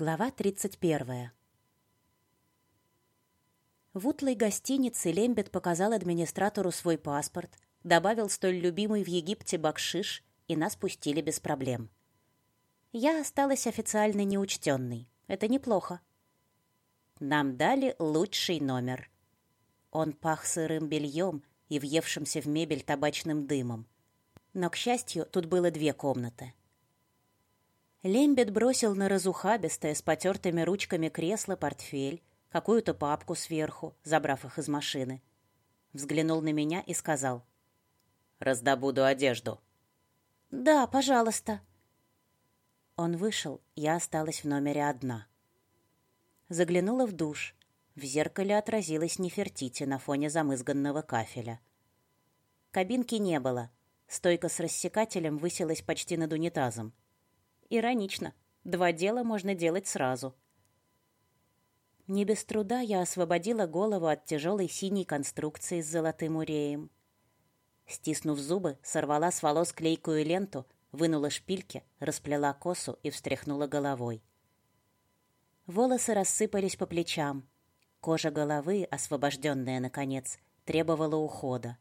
Глава 31. В утлой гостинице Лембет показал администратору свой паспорт, добавил столь любимый в Египте бакшиш, и нас пустили без проблем. Я осталась официально неучтенной. Это неплохо. Нам дали лучший номер. Он пах сырым бельем и въевшимся в мебель табачным дымом. Но, к счастью, тут было две комнаты. Лембет бросил на разухабистое с потертыми ручками кресло портфель, какую-то папку сверху, забрав их из машины. Взглянул на меня и сказал. «Раздобуду одежду». «Да, пожалуйста». Он вышел, я осталась в номере одна. Заглянула в душ. В зеркале отразилась Нефертити на фоне замызганного кафеля. Кабинки не было. Стойка с рассекателем высилась почти над унитазом. Иронично. Два дела можно делать сразу. Не без труда я освободила голову от тяжелой синей конструкции с золотым уреем. Стиснув зубы, сорвала с волос клейкую ленту, вынула шпильки, расплела косу и встряхнула головой. Волосы рассыпались по плечам. Кожа головы, освобожденная, наконец, требовала ухода.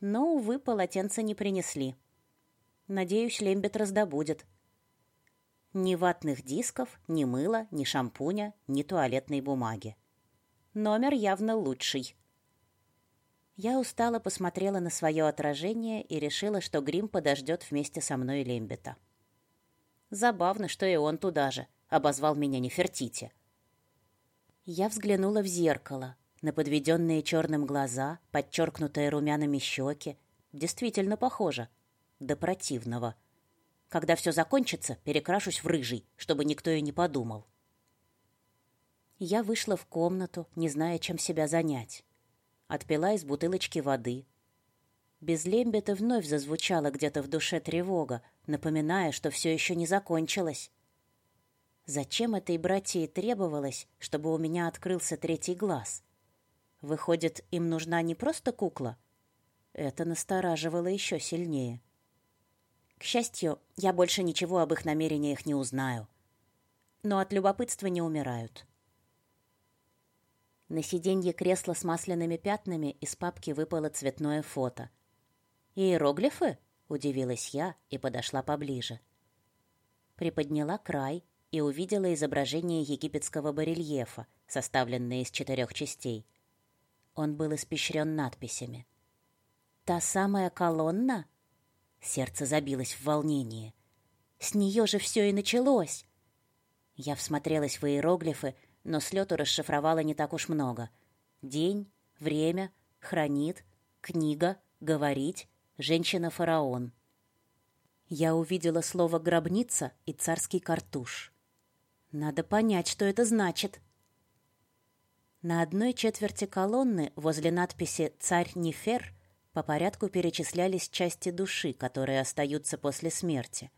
Но, увы, полотенца не принесли. Надеюсь, Лембет раздобудет. Ни ватных дисков, ни мыла, ни шампуня, ни туалетной бумаги. Номер явно лучший. Я устало посмотрела на свое отражение и решила, что грим подождет вместе со мной Лембета. Забавно, что и он туда же, обозвал меня Нефертити. Я взглянула в зеркало, на подведенные черным глаза, подчеркнутые румяными щеки. Действительно похоже. До противного. Когда все закончится, перекрашусь в рыжий, чтобы никто и не подумал. Я вышла в комнату, не зная, чем себя занять. Отпила из бутылочки воды. Без лембета вновь зазвучала где-то в душе тревога, напоминая, что все еще не закончилось. Зачем этой братье требовалось, чтобы у меня открылся третий глаз? Выходит, им нужна не просто кукла? Это настораживало еще сильнее. — к счастью, я больше ничего об их намерениях не узнаю. Но от любопытства не умирают. На сиденье кресла с масляными пятнами из папки выпало цветное фото. «Иероглифы?» — удивилась я и подошла поближе. Приподняла край и увидела изображение египетского барельефа, составленное из четырех частей. Он был испещрен надписями. «Та самая колонна?» Сердце забилось в волнении. С нее же все и началось. Я всмотрелась в иероглифы, но слету расшифровала не так уж много. День, время, хранит, книга, говорить, женщина-фараон. Я увидела слово «гробница» и «царский картуш». Надо понять, что это значит. На одной четверти колонны возле надписи «Царь Нефер» по порядку перечислялись части души, которые остаются после смерти.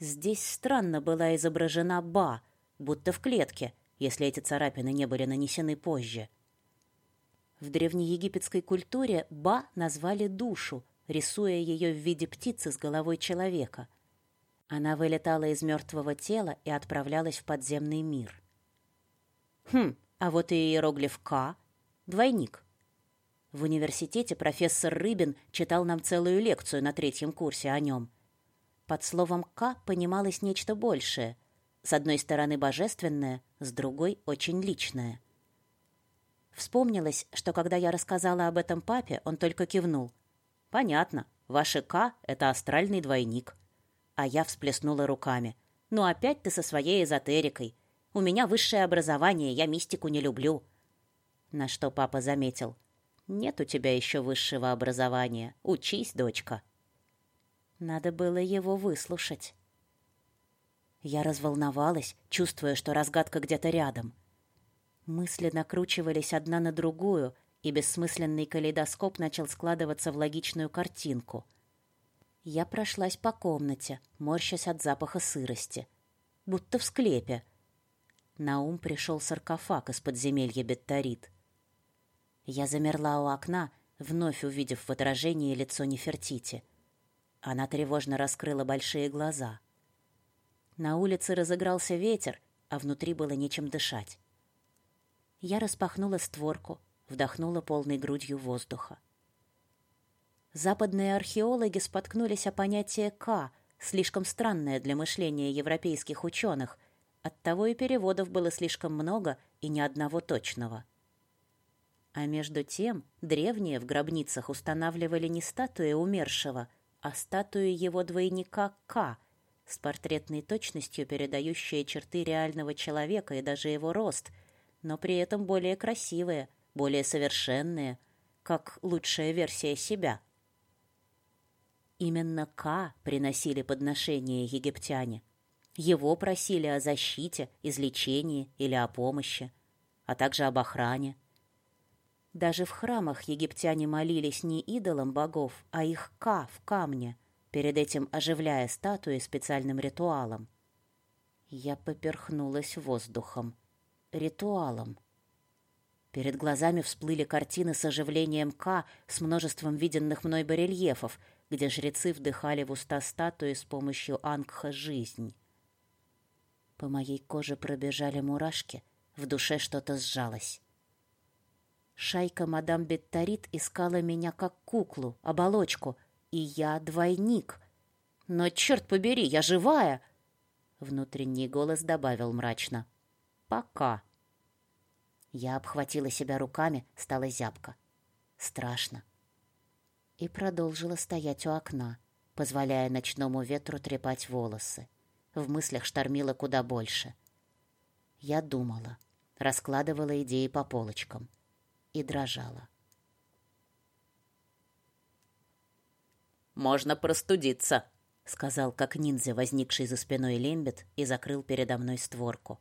Здесь странно была изображена Ба, будто в клетке, если эти царапины не были нанесены позже. В древнеегипетской культуре Ба назвали душу, рисуя ее в виде птицы с головой человека. Она вылетала из мертвого тела и отправлялась в подземный мир. Хм, а вот и иероглиф К — двойник — в университете профессор Рыбин читал нам целую лекцию на третьем курсе о нем. Под словом «К» понималось нечто большее. С одной стороны божественное, с другой — очень личное. Вспомнилось, что когда я рассказала об этом папе, он только кивнул. «Понятно, ваше «К» — это астральный двойник». А я всплеснула руками. «Ну опять ты со своей эзотерикой. У меня высшее образование, я мистику не люблю». На что папа заметил — нет у тебя еще высшего образования. Учись, дочка. Надо было его выслушать. Я разволновалась, чувствуя, что разгадка где-то рядом. Мысли накручивались одна на другую, и бессмысленный калейдоскоп начал складываться в логичную картинку. Я прошлась по комнате, морщась от запаха сырости. Будто в склепе. На ум пришел саркофаг из подземелья Бетторит — я замерла у окна, вновь увидев в отражении лицо Нефертити. Она тревожно раскрыла большие глаза. На улице разыгрался ветер, а внутри было нечем дышать. Я распахнула створку, вдохнула полной грудью воздуха. Западные археологи споткнулись о понятие «К», слишком странное для мышления европейских ученых, оттого и переводов было слишком много и ни одного точного. А между тем древние в гробницах устанавливали не статуи умершего, а статуи его двойника К, с портретной точностью передающие черты реального человека и даже его рост, но при этом более красивые, более совершенные, как лучшая версия себя. Именно К приносили подношения египтяне. Его просили о защите, излечении или о помощи, а также об охране. Даже в храмах египтяне молились не идолам богов, а их Ка в камне, перед этим оживляя статуи специальным ритуалом. Я поперхнулась воздухом. Ритуалом. Перед глазами всплыли картины с оживлением К с множеством виденных мной барельефов, где жрецы вдыхали в уста статуи с помощью ангха жизнь. По моей коже пробежали мурашки, в душе что-то сжалось. Шайка мадам Бетторит искала меня как куклу, оболочку, и я двойник. Но, черт побери, я живая! Внутренний голос добавил мрачно. Пока. Я обхватила себя руками, стала зябко. Страшно. И продолжила стоять у окна, позволяя ночному ветру трепать волосы. В мыслях штормило куда больше. Я думала, раскладывала идеи по полочкам и дрожала. «Можно простудиться», — сказал, как ниндзя, возникший за спиной Лембет, и закрыл передо мной створку.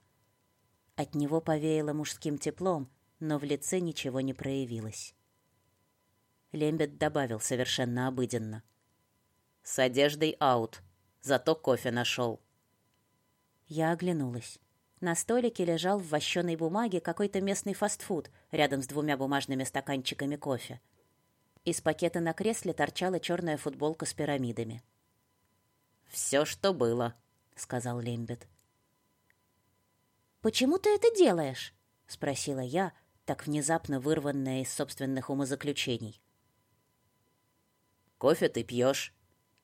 От него повеяло мужским теплом, но в лице ничего не проявилось. Лембет добавил совершенно обыденно. «С одеждой аут, зато кофе нашел». Я оглянулась. На столике лежал в вощеной бумаге какой-то местный фастфуд рядом с двумя бумажными стаканчиками кофе. Из пакета на кресле торчала черная футболка с пирамидами. «Все, что было», — сказал Лембет. «Почему ты это делаешь?» — спросила я, так внезапно вырванная из собственных умозаключений. «Кофе ты пьешь.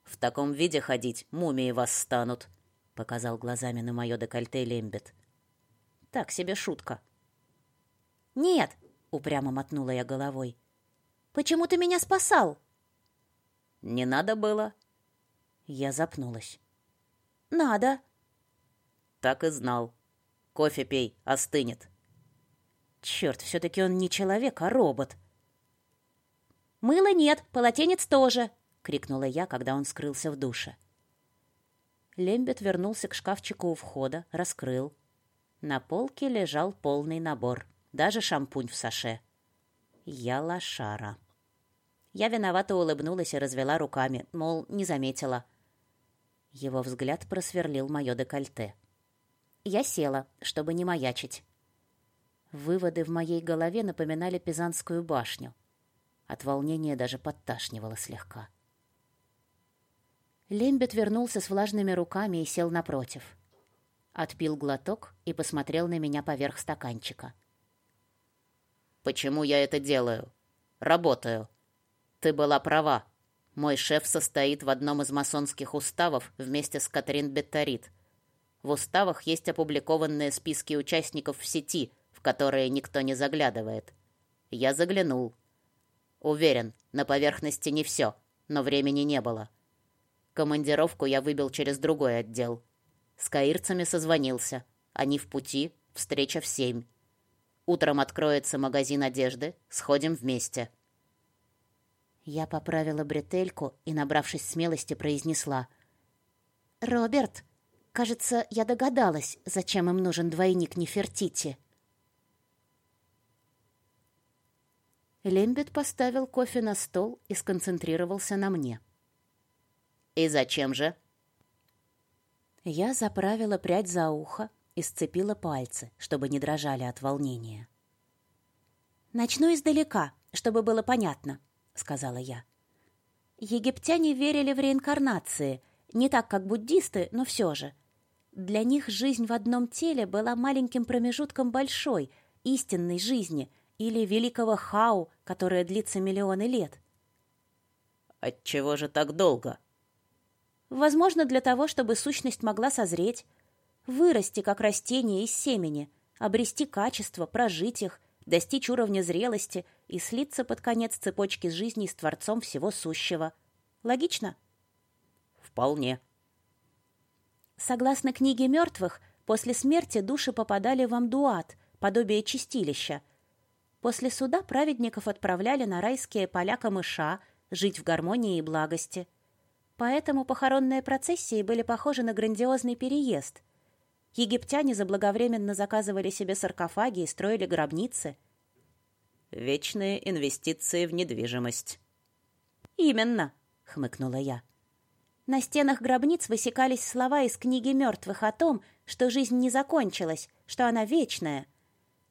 В таком виде ходить мумии вас станут», — показал глазами на мое декольте Лембет. Так себе шутка. «Нет!» — упрямо мотнула я головой. «Почему ты меня спасал?» «Не надо было». Я запнулась. «Надо». «Так и знал. Кофе пей, остынет». Черт, все-таки он не человек, а робот. «Мыла нет, полотенец тоже!» — крикнула я, когда он скрылся в душе. Лембет вернулся к шкафчику у входа, раскрыл. На полке лежал полный набор, даже шампунь в саше. Я лошара. Я виновато улыбнулась и развела руками, мол, не заметила. Его взгляд просверлил мое декольте. Я села, чтобы не маячить. Выводы в моей голове напоминали Пизанскую башню. От волнения даже подташнивало слегка. Лембет вернулся с влажными руками и сел напротив. Отпил глоток и посмотрел на меня поверх стаканчика. «Почему я это делаю? Работаю. Ты была права. Мой шеф состоит в одном из масонских уставов вместе с Катрин Бетторит. В уставах есть опубликованные списки участников в сети, в которые никто не заглядывает. Я заглянул. Уверен, на поверхности не все, но времени не было. Командировку я выбил через другой отдел. С каирцами созвонился. Они в пути, встреча в семь. Утром откроется магазин одежды, сходим вместе. Я поправила бретельку и, набравшись смелости, произнесла. «Роберт, кажется, я догадалась, зачем им нужен двойник Нефертити». Лембет поставил кофе на стол и сконцентрировался на мне. «И зачем же?» Я заправила прядь за ухо и сцепила пальцы, чтобы не дрожали от волнения. «Начну издалека, чтобы было понятно», — сказала я. «Египтяне верили в реинкарнации, не так, как буддисты, но все же. Для них жизнь в одном теле была маленьким промежутком большой, истинной жизни или великого хау, которая длится миллионы лет. Отчего же так долго? Возможно, для того, чтобы сущность могла созреть, вырасти как растение из семени, обрести качество, прожить их, достичь уровня зрелости и слиться под конец цепочки жизни с Творцом всего сущего. Логично? Вполне. Согласно книге мертвых, после смерти души попадали в Амдуат, подобие чистилища. После суда праведников отправляли на райские поля камыша, жить в гармонии и благости – Поэтому похоронные процессии были похожи на грандиозный переезд. Египтяне заблаговременно заказывали себе саркофаги и строили гробницы. «Вечные инвестиции в недвижимость». «Именно», — хмыкнула я. На стенах гробниц высекались слова из книги мертвых о том, что жизнь не закончилась, что она вечная.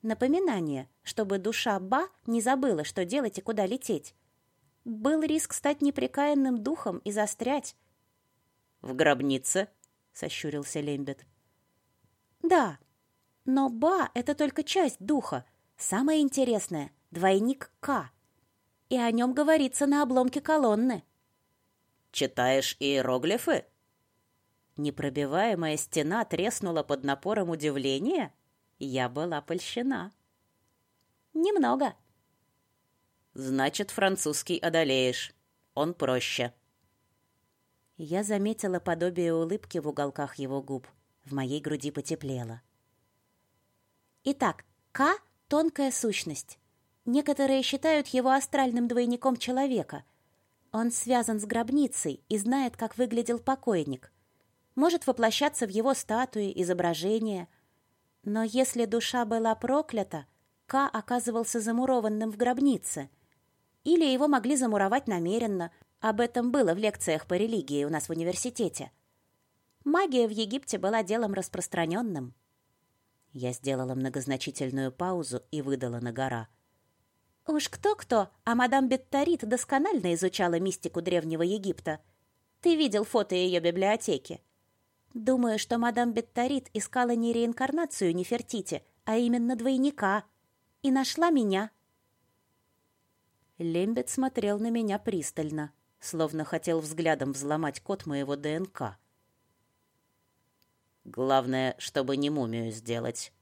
Напоминание, чтобы душа Ба не забыла, что делать и куда лететь. Был риск стать непрекаянным духом и застрять. «В гробнице?» — сощурился Лембет. «Да, но Ба — это только часть духа. Самое интересное — двойник К. И о нем говорится на обломке колонны». «Читаешь иероглифы?» Непробиваемая стена треснула под напором удивления. Я была польщена. «Немного», Значит, французский одолеешь. Он проще. Я заметила подобие улыбки в уголках его губ. В моей груди потеплело. Итак, К — тонкая сущность. Некоторые считают его астральным двойником человека. Он связан с гробницей и знает, как выглядел покойник. Может воплощаться в его статуи, изображения. Но если душа была проклята, К оказывался замурованным в гробнице — или его могли замуровать намеренно. Об этом было в лекциях по религии у нас в университете. Магия в Египте была делом распространенным. Я сделала многозначительную паузу и выдала на гора. Уж кто-кто, а мадам Беттарит досконально изучала мистику Древнего Египта. Ты видел фото ее библиотеки. Думаю, что мадам Беттарит искала не реинкарнацию Нефертити, а именно двойника. И нашла меня. Лембет смотрел на меня пристально, словно хотел взглядом взломать код моего ДНК. Главное, чтобы не мумию сделать.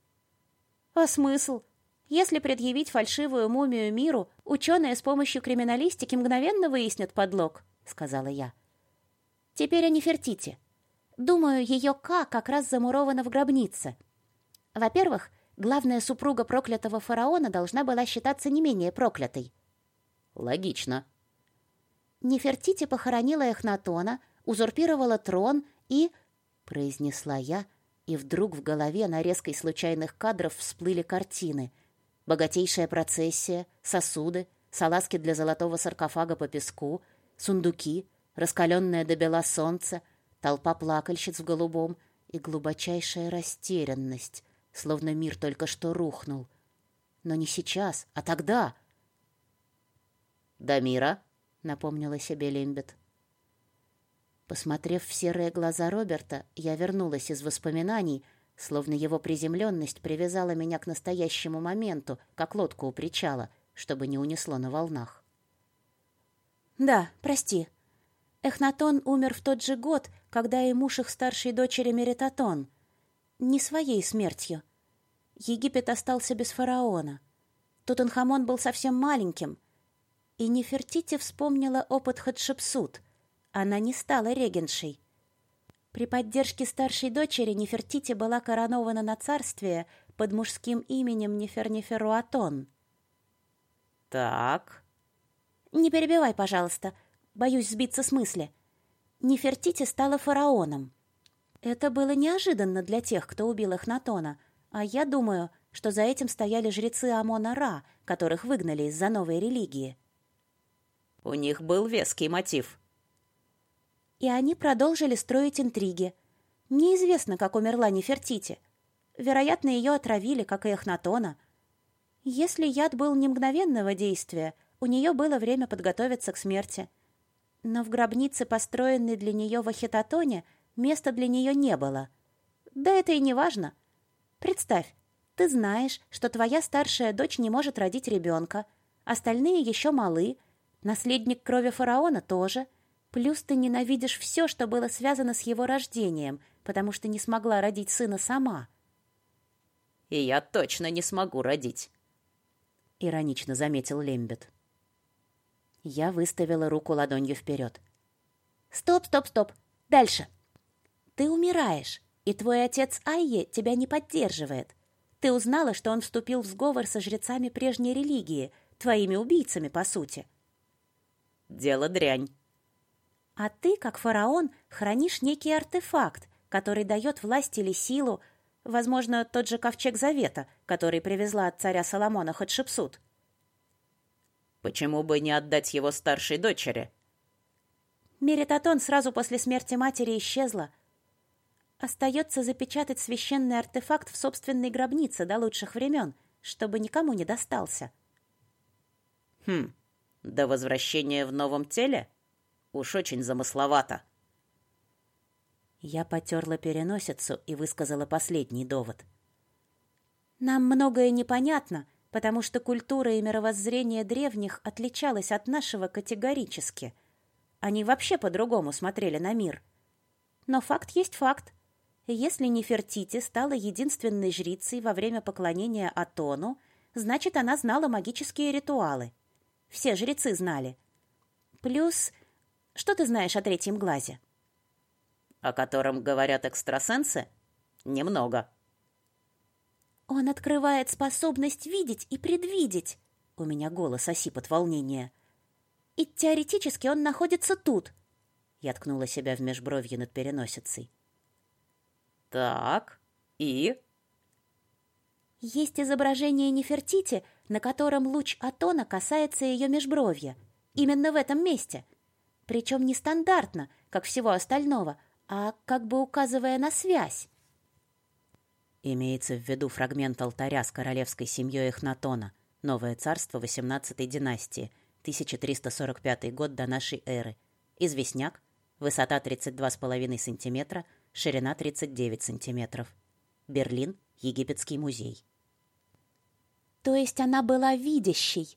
А смысл? Если предъявить фальшивую мумию миру, ученые с помощью криминалистики мгновенно выяснят подлог, сказала я. Теперь о Нефертити. Думаю, ее К как раз замурована в гробнице. Во-первых, главная супруга проклятого фараона должна была считаться не менее проклятой. Логично. Нефертити похоронила Эхнатона, узурпировала трон и... Произнесла я, и вдруг в голове на резкой случайных кадров всплыли картины. Богатейшая процессия, сосуды, салазки для золотого саркофага по песку, сундуки, раскаленное до бела солнце, толпа плакальщиц в голубом и глубочайшая растерянность, словно мир только что рухнул. Но не сейчас, а тогда, «Дамира», — напомнила себе Лимбет. Посмотрев в серые глаза Роберта, я вернулась из воспоминаний, словно его приземленность привязала меня к настоящему моменту, как лодку у причала, чтобы не унесло на волнах. «Да, прости. Эхнатон умер в тот же год, когда и муж их старшей дочери Меритатон. Не своей смертью. Египет остался без фараона. Тутанхамон был совсем маленьким — и Нефертити вспомнила опыт Хатшепсут. Она не стала регеншей. При поддержке старшей дочери Нефертити была коронована на царствие под мужским именем Нефернеферуатон. «Так...» «Не перебивай, пожалуйста. Боюсь сбиться с мысли. Нефертити стала фараоном. Это было неожиданно для тех, кто убил Эхнатона, а я думаю, что за этим стояли жрецы Амона-Ра, которых выгнали из-за новой религии. У них был веский мотив. И они продолжили строить интриги. Неизвестно, как умерла Нефертити. Вероятно, ее отравили, как и Эхнатона. Если яд был не мгновенного действия, у нее было время подготовиться к смерти. Но в гробнице, построенной для нее в Ахитотоне, места для нее не было. Да это и не важно. Представь, ты знаешь, что твоя старшая дочь не может родить ребенка, остальные еще малы, наследник крови фараона тоже, плюс ты ненавидишь все, что было связано с его рождением, потому что не смогла родить сына сама. И я точно не смогу родить, иронично заметил Лембет. Я выставила руку ладонью вперед. Стоп, стоп, стоп. Дальше. Ты умираешь, и твой отец Айе тебя не поддерживает. Ты узнала, что он вступил в сговор со жрецами прежней религии, твоими убийцами, по сути. Дело дрянь. А ты, как фараон, хранишь некий артефакт, который дает власть или силу, возможно, тот же ковчег Завета, который привезла от царя Соломона Хатшепсут. Почему бы не отдать его старшей дочери? Меритатон сразу после смерти матери исчезла, Остается запечатать священный артефакт в собственной гробнице до лучших времен, чтобы никому не достался. Хм, до возвращения в новом теле? Уж очень замысловато. Я потерла переносицу и высказала последний довод. Нам многое непонятно, потому что культура и мировоззрение древних отличалось от нашего категорически. Они вообще по-другому смотрели на мир. Но факт есть факт. Если Нефертити стала единственной жрицей во время поклонения Атону, значит, она знала магические ритуалы. Все жрецы знали. Плюс, что ты знаешь о третьем глазе? О котором говорят экстрасенсы? Немного. Он открывает способность видеть и предвидеть. У меня голос осип от волнения. И теоретически он находится тут. Я ткнула себя в межбровье над переносицей. Так, и? Есть изображение Нефертити, на котором луч Атона касается ее межбровья. Именно в этом месте. Причем не стандартно, как всего остального, а как бы указывая на связь. Имеется в виду фрагмент алтаря с королевской семьей Эхнатона, Новое царство XVIII династии, 1345 год до нашей эры. Известняк, высота 32,5 сантиметра, ширина 39 сантиметров. Берлин, Египетский музей. То есть она была видящей?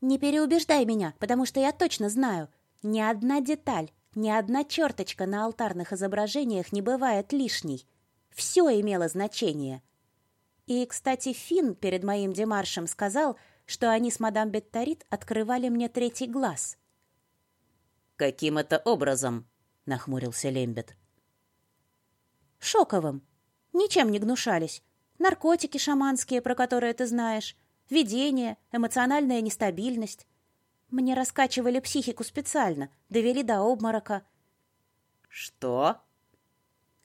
Не переубеждай меня, потому что я точно знаю, ни одна деталь, ни одна черточка на алтарных изображениях не бывает лишней. Все имело значение. И, кстати, Финн перед моим демаршем сказал, что они с мадам Бетторит открывали мне третий глаз. «Каким это образом?» — нахмурился Лембет. Шоковым. Ничем не гнушались. Наркотики шаманские, про которые ты знаешь, видение, эмоциональная нестабильность. Мне раскачивали психику специально, довели до обморока. Что?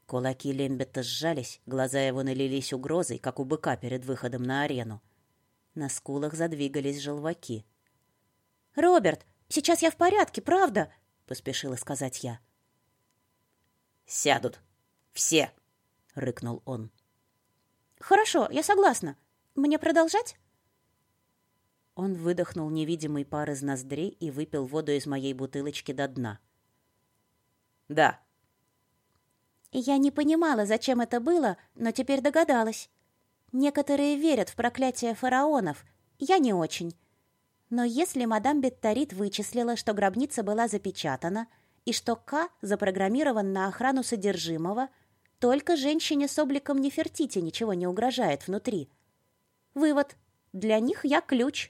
Кулаки Лембета сжались, глаза его налились угрозой, как у быка перед выходом на арену. На скулах задвигались желваки. «Роберт, сейчас я в порядке, правда?» — поспешила сказать я. «Сядут», все!» — рыкнул он. «Хорошо, я согласна. Мне продолжать?» Он выдохнул невидимый пар из ноздрей и выпил воду из моей бутылочки до дна. «Да». Я не понимала, зачем это было, но теперь догадалась. Некоторые верят в проклятие фараонов, я не очень. Но если мадам Бетторит вычислила, что гробница была запечатана и что К запрограммирован на охрану содержимого — только женщине с обликом Нефертити ничего не угрожает внутри. Вывод. Для них я ключ.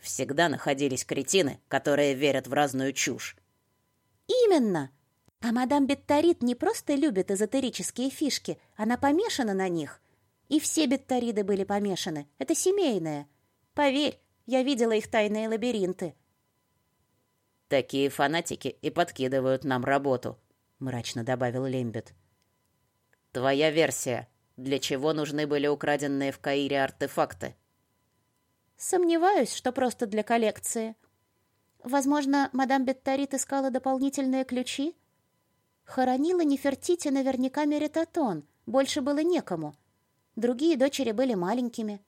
Всегда находились кретины, которые верят в разную чушь. Именно. А мадам Бетторит не просто любит эзотерические фишки, она помешана на них. И все бетториды были помешаны. Это семейное. Поверь, я видела их тайные лабиринты. Такие фанатики и подкидывают нам работу, мрачно добавил Лембет. Твоя версия. Для чего нужны были украденные в Каире артефакты? Сомневаюсь, что просто для коллекции. Возможно, мадам Бетторит искала дополнительные ключи? Хоронила Нефертити наверняка Меритатон. Больше было некому. Другие дочери были маленькими.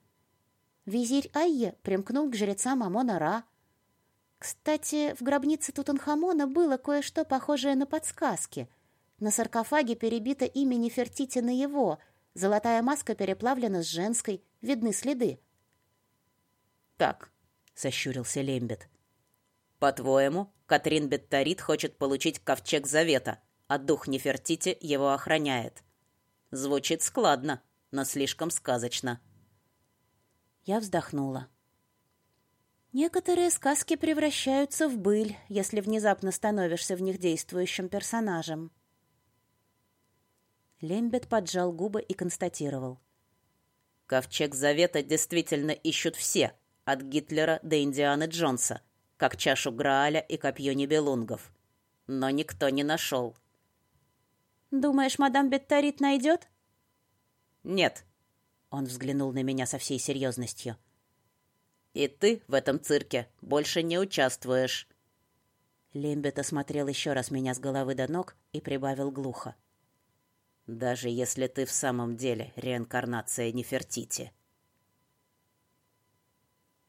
Визирь Айе примкнул к жрецам Амона-Ра. Кстати, в гробнице Тутанхамона было кое-что похожее на подсказки. На саркофаге перебито имя Нефертити на его. Золотая маска переплавлена с женской. Видны следы. «Так», — сощурился Лембет. «По-твоему, Катрин Бетторит хочет получить ковчег завета, а дух Нефертити его охраняет. Звучит складно, но слишком сказочно». Я вздохнула. Некоторые сказки превращаются в быль, если внезапно становишься в них действующим персонажем. Лембет поджал губы и констатировал. Ковчег Завета действительно ищут все, от Гитлера до Индианы Джонса, как чашу Грааля и копье Нибелунгов. Но никто не нашел. «Думаешь, мадам Бетторит найдет?» «Нет». Он взглянул на меня со всей серьезностью. «И ты в этом цирке больше не участвуешь». Лембет осмотрел еще раз меня с головы до ног и прибавил глухо. Даже если ты в самом деле реинкарнация Нефертити.